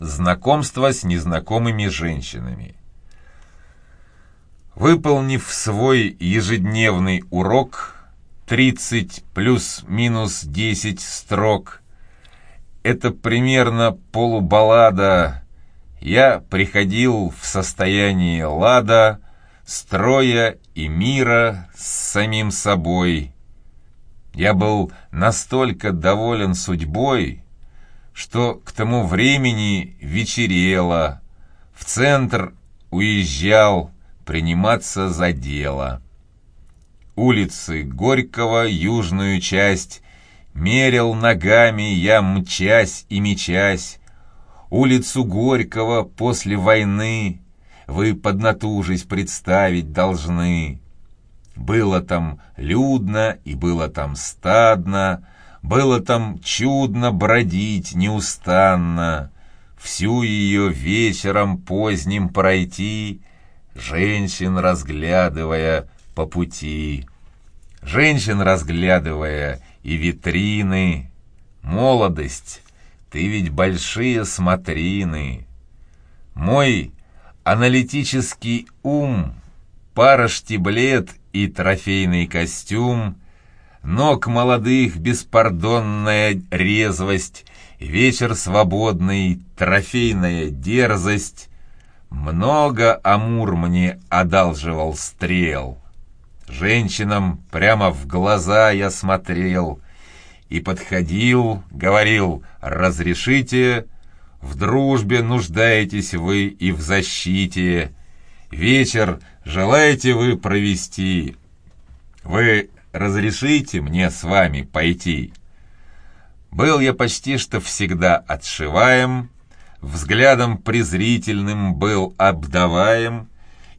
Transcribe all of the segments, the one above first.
Знакомство с незнакомыми женщинами. Выполнив свой ежедневный урок, 30 плюс-минус 10 строк, это примерно полубаллада, я приходил в состояние лада, строя и мира с самим собой. Я был настолько доволен судьбой, что к тому времени вечерело, в центр уезжал приниматься за дело. Улицы Горького, южную часть, мерил ногами я, мчась и мечась. Улицу Горького после войны вы, поднатужись, представить должны. Было там людно и было там стадно, было там чудно бродить неустанно, Всю ее вечером поздним пройти, Женщин разглядывая по пути. Женщин разглядывая и витрины. Молодость, ты ведь большие смотрины. Мой аналитический ум, пара штиблет и трофейный костюм — Ног молодых беспардонная резвость, Вечер свободный, трофейная дерзость. Много Амур мне одалживал стрел. Женщинам прямо в глаза я смотрел И подходил, говорил «Разрешите?» В дружбе нуждаетесь вы и в защите. Вечер желаете вы провести? Вы разрешите мне с вами пойти?» Был я почти что всегда отшиваем, взглядом презрительным был обдаваем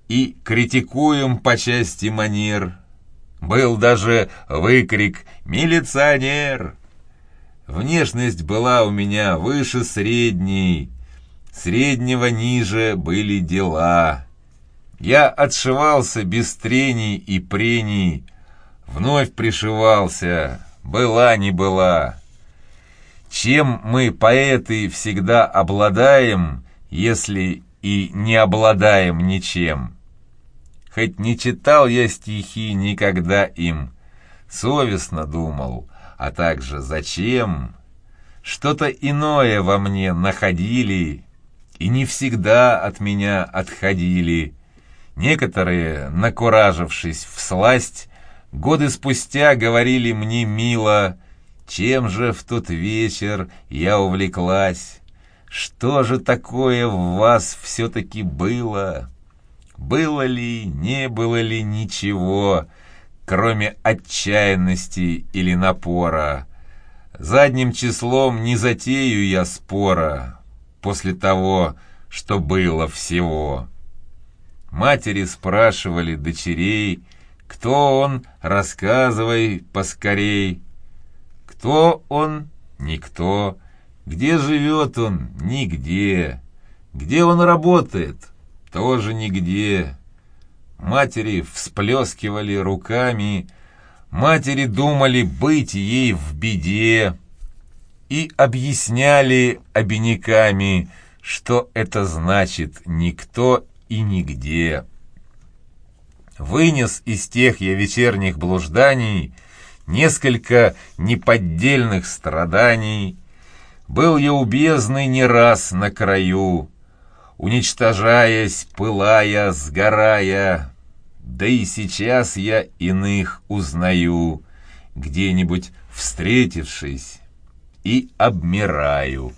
и критикуем по части манер. Был даже выкрик «Милиционер!». Внешность была у меня выше средней, среднего ниже были дела. Я отшивался без трений и прений, вновь пришивался, была не была. Чем мы, поэты, всегда обладаем, если и не обладаем ничем? Хоть не читал я стихи никогда им, совестно думал, а также зачем? Что-то иное во мне находили, и не всегда от меня отходили. Некоторые, накуражившись в сласть, Годы спустя говорили мне мило, чем же в тот вечер я увлеклась. Что же такое в вас все-таки было? Было ли, не было ли ничего, кроме отчаянности или напора? Задним числом не затею я спора после того, что было всего. Матери спрашивали дочерей, кто он? Рассказывай поскорей. Кто он? Никто. Где живет он? Нигде. Где он работает? Тоже нигде. Матери всплескивали руками, матери думали быть ей в беде и объясняли обиняками, что это значит «никто и нигде» вынес из тех я вечерних блужданий несколько неподдельных страданий. Был я у бездны не раз на краю, уничтожаясь, пылая, сгорая, да и сейчас я иных узнаю, где-нибудь встретившись, и обмираю.